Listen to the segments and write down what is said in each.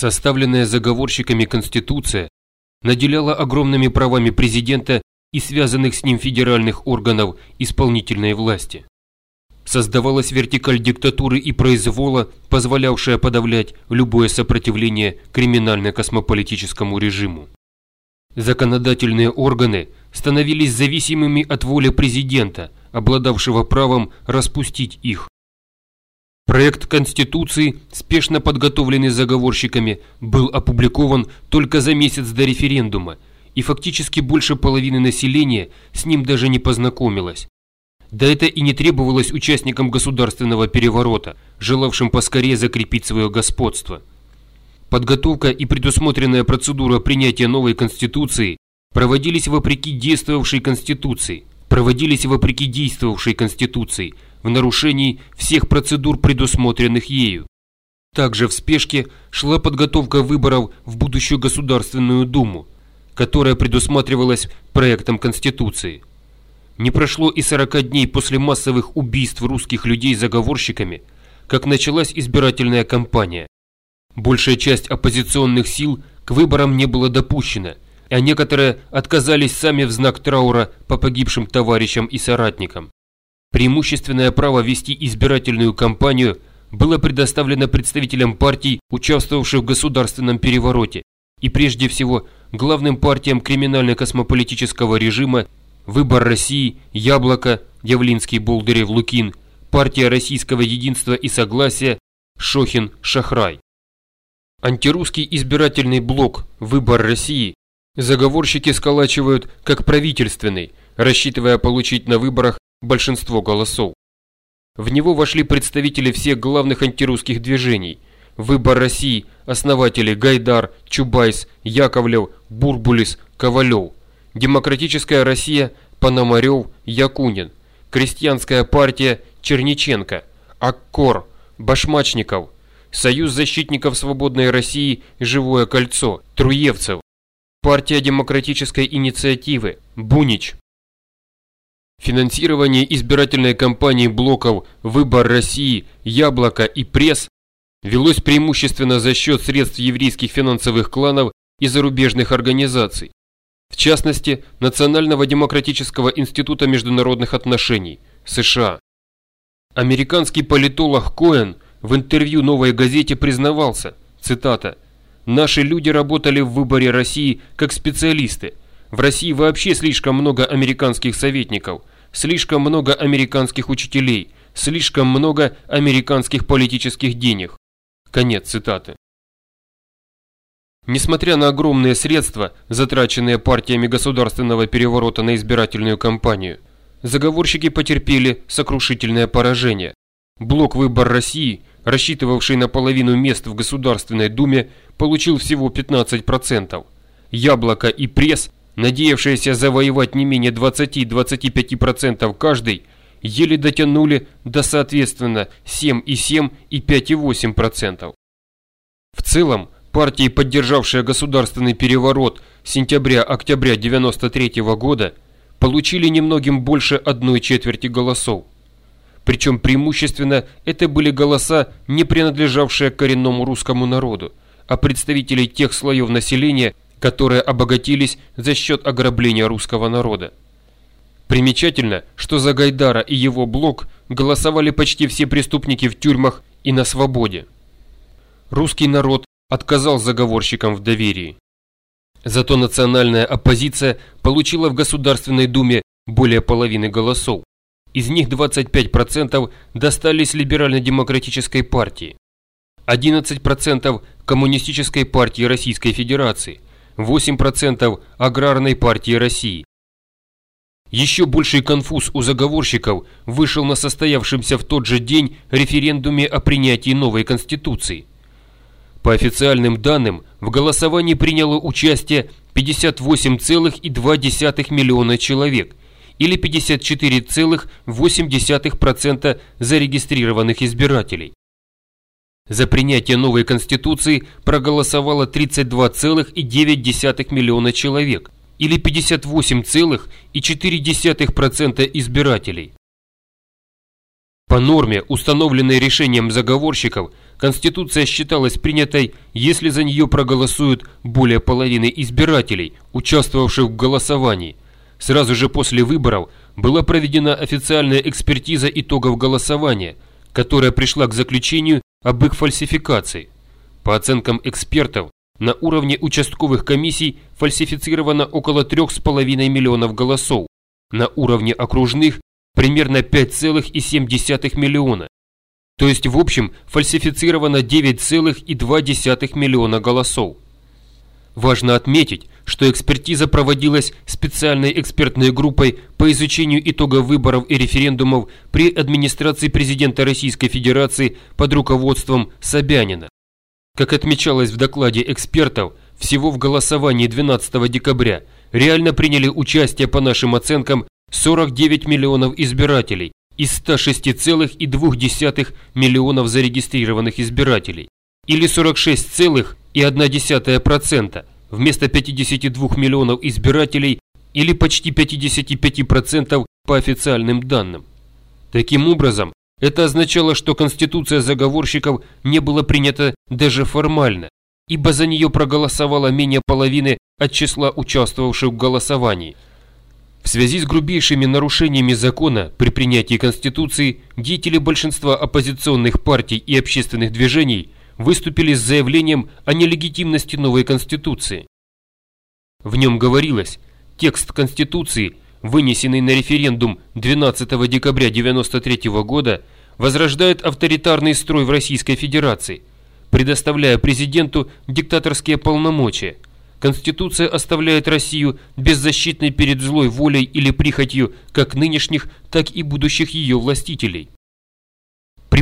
Составленная заговорщиками Конституция наделяла огромными правами президента и связанных с ним федеральных органов исполнительной власти. Создавалась вертикаль диктатуры и произвола, позволявшая подавлять любое сопротивление криминально-космополитическому режиму. Законодательные органы становились зависимыми от воли президента, обладавшего правом распустить их. Проект Конституции, спешно подготовленный заговорщиками, был опубликован только за месяц до референдума, и фактически больше половины населения с ним даже не познакомилось. Да это и не требовалось участникам государственного переворота, желавшим поскорее закрепить свое господство. Подготовка и предусмотренная процедура принятия новой Конституции проводились вопреки действовавшей Конституции, проводились вопреки действовавшей Конституции – в нарушении всех процедур, предусмотренных ею. Также в спешке шла подготовка выборов в будущую Государственную Думу, которая предусматривалась проектом Конституции. Не прошло и 40 дней после массовых убийств русских людей заговорщиками, как началась избирательная кампания. Большая часть оппозиционных сил к выборам не была допущена, а некоторые отказались сами в знак траура по погибшим товарищам и соратникам. Преимущественное право вести избирательную кампанию было предоставлено представителям партий, участвовавших в государственном перевороте, и прежде всего главным партиям криминально-космополитического режима «Выбор России», «Яблоко», Явлинский, Болдырев, Лукин, партия Российского единства и согласия, Шохин, Шахрай. Антирусский избирательный блок «Выбор России» заговорщики сколачивают как правительственный, рассчитывая получить на выборах большинство голосов. В него вошли представители всех главных антирусских движений. Выбор России, основатели Гайдар, Чубайс, Яковлев, Бурбулис, Ковалев. Демократическая Россия, Пономарев, Якунин. Крестьянская партия, Черниченко. Аккор, Башмачников. Союз защитников свободной России, Живое кольцо, Труевцев. Партия демократической инициативы, Бунич. Финансирование избирательной кампании блоков «Выбор России», «Яблоко» и «Пресс» велось преимущественно за счет средств еврейских финансовых кланов и зарубежных организаций, в частности, Национального демократического института международных отношений, США. Американский политолог Коэн в интервью «Новой газете» признавался, цитата, «Наши люди работали в выборе России как специалисты. В России вообще слишком много американских советников, слишком много американских учителей, слишком много американских политических денег. Конец цитаты. Несмотря на огромные средства, затраченные партиями государственного переворота на избирательную кампанию, заговорщики потерпели сокрушительное поражение. Блок «Выбор России», рассчитывавший на половину мест в Государственной Думе, получил всего 15%. «Яблоко» и «Пресс» надеявшиеся завоевать не менее 20-25% каждый, еле дотянули до соответственно 7,7 и 5,8%. В целом, партии, поддержавшие государственный переворот сентября-октября 93 года, получили немногим больше одной четверти голосов. Причем преимущественно это были голоса, не принадлежавшие коренному русскому народу, а представителей тех слоев населения, которые обогатились за счет ограбления русского народа. Примечательно, что за Гайдара и его блок голосовали почти все преступники в тюрьмах и на свободе. Русский народ отказал заговорщикам в доверии. Зато национальная оппозиция получила в Государственной Думе более половины голосов. Из них 25% достались либерально-демократической партии, 11% Коммунистической партии Российской Федерации – 8% Аграрной партии России. Еще больший конфуз у заговорщиков вышел на состоявшемся в тот же день референдуме о принятии новой Конституции. По официальным данным, в голосовании приняло участие 58,2 миллиона человек, или 54,8% зарегистрированных избирателей. За принятие новой Конституции проголосовало 32,9 миллиона человек, или 58,4% избирателей. По норме, установленной решением заговорщиков, Конституция считалась принятой, если за нее проголосуют более половины избирателей, участвовавших в голосовании. Сразу же после выборов была проведена официальная экспертиза итогов голосования, которая пришла к заключению об их фальсификации. По оценкам экспертов, на уровне участковых комиссий фальсифицировано около 3,5 миллионов голосов, на уровне окружных примерно 5,7 миллиона. То есть в общем фальсифицировано 9,2 миллиона голосов. Важно отметить, что экспертиза проводилась специальной экспертной группой по изучению итогов выборов и референдумов при администрации президента Российской Федерации под руководством Собянина. Как отмечалось в докладе экспертов, всего в голосовании 12 декабря реально приняли участие по нашим оценкам 49 миллионов избирателей из 106,2 миллионов зарегистрированных избирателей, или 46,1% вместо 52 миллионов избирателей или почти 55% по официальным данным. Таким образом, это означало, что Конституция заговорщиков не была принята даже формально, ибо за нее проголосовало менее половины от числа участвовавших в голосовании – в связи с грубейшими нарушениями закона при принятии Конституции деятели большинства оппозиционных партий и общественных движений выступили с заявлением о нелегитимности новой Конституции. В нем говорилось, текст Конституции, вынесенный на референдум 12 декабря 1993 года, возрождает авторитарный строй в Российской Федерации, предоставляя президенту диктаторские полномочия – Конституция оставляет Россию беззащитной перед злой волей или прихотью как нынешних, так и будущих ее властителей.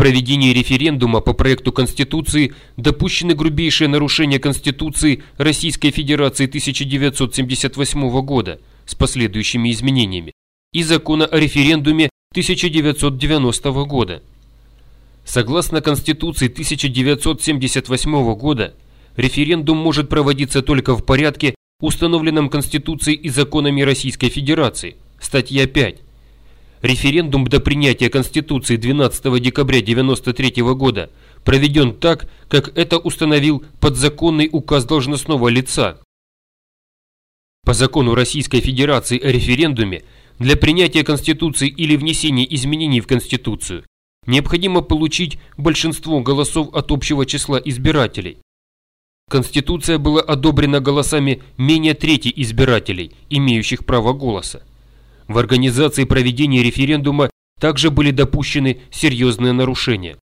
Проведении референдума по проекту Конституции допущены грубейшие нарушения Конституции Российской Федерации 1978 года с последующими изменениями и закона о референдуме 1990 года. Согласно Конституции 1978 года, референдум может проводиться только в порядке, установленном Конституцией и законами Российской Федерации. Статья 5. Референдум до принятия Конституции 12 декабря 1993 года проведен так, как это установил подзаконный указ должностного лица. По закону Российской Федерации о референдуме для принятия Конституции или внесения изменений в Конституцию необходимо получить большинство голосов от общего числа избирателей. Конституция была одобрена голосами менее трети избирателей, имеющих право голоса. В организации проведения референдума также были допущены серьезные нарушения.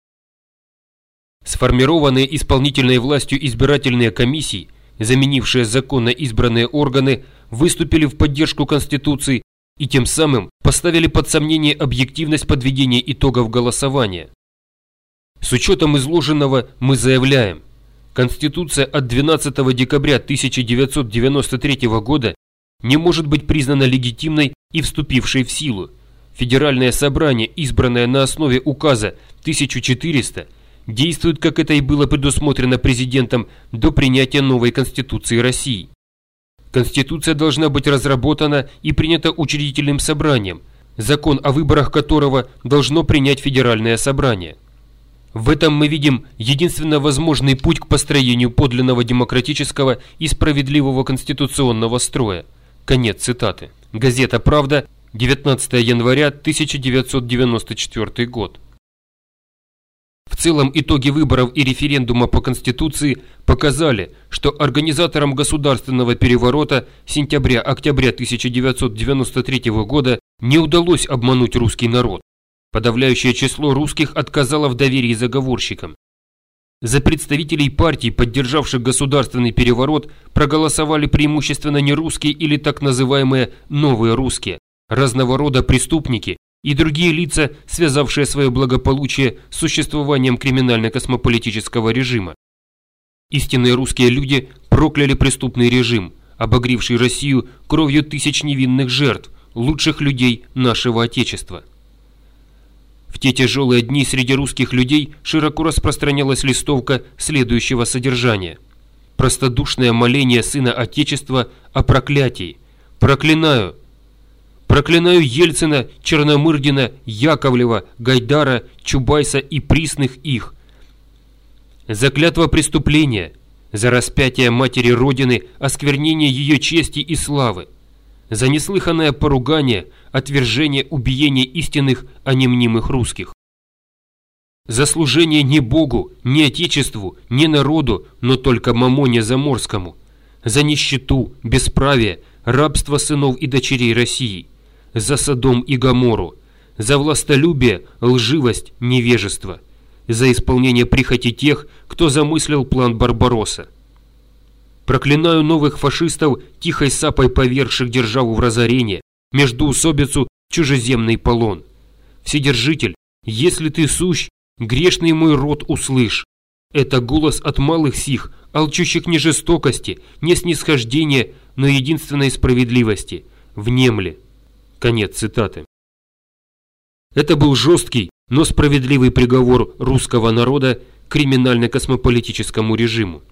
Сформированные исполнительной властью избирательные комиссии, заменившие законно избранные органы, выступили в поддержку Конституции и тем самым поставили под сомнение объективность подведения итогов голосования. С учетом изложенного мы заявляем, Конституция от 12 декабря 1993 года не может быть признана легитимной и вступившей в силу. Федеральное собрание, избранное на основе указа 1400, действует, как это и было предусмотрено президентом до принятия новой Конституции России. Конституция должна быть разработана и принята учредительным собранием, закон о выборах которого должно принять Федеральное собрание. В этом мы видим единственно возможный путь к построению подлинного демократического и справедливого конституционного строя. Конец цитаты. Газета «Правда», 19 января 1994 год. В целом итоги выборов и референдума по Конституции показали, что организаторам государственного переворота сентября-октября 1993 года не удалось обмануть русский народ. Подавляющее число русских отказало в доверии заговорщикам. За представителей партий, поддержавших государственный переворот, проголосовали преимущественно не русские или так называемые «новые русские», разного рода преступники и другие лица, связавшие свое благополучие с существованием криминально-космополитического режима. Истинные русские люди прокляли преступный режим, обогревший Россию кровью тысяч невинных жертв, лучших людей нашего Отечества. В те тяжелые дни среди русских людей широко распространялась листовка следующего содержания. Простодушное моление Сына Отечества о проклятии. «Проклинаю! Проклинаю Ельцина, Черномырдина, Яковлева, Гайдара, Чубайса и присных их. За преступления, за распятие матери Родины, осквернение ее чести и славы, за неслыханное поругание, отвержение, убиение истинных, а не мнимых русских. За служение не Богу, не Отечеству, не народу, но только Мамоне Заморскому. За нищету, бесправие, рабство сынов и дочерей России. За Содом и Гомору. За властолюбие, лживость, невежество. За исполнение прихоти тех, кто замыслил план Барбаросса. Проклинаю новых фашистов, тихой сапой повергших державу в разорение, междуусобицу, чужеземный полон. Вседержитель, если ты сущ, Грешный мой род услышь. Это голос от малых сих, алчущих не жестокости, не снисхождения, но единственной справедливости. Внемли. Конец цитаты. Это был жесткий, но справедливый приговор русского народа криминально-космополитическому режиму.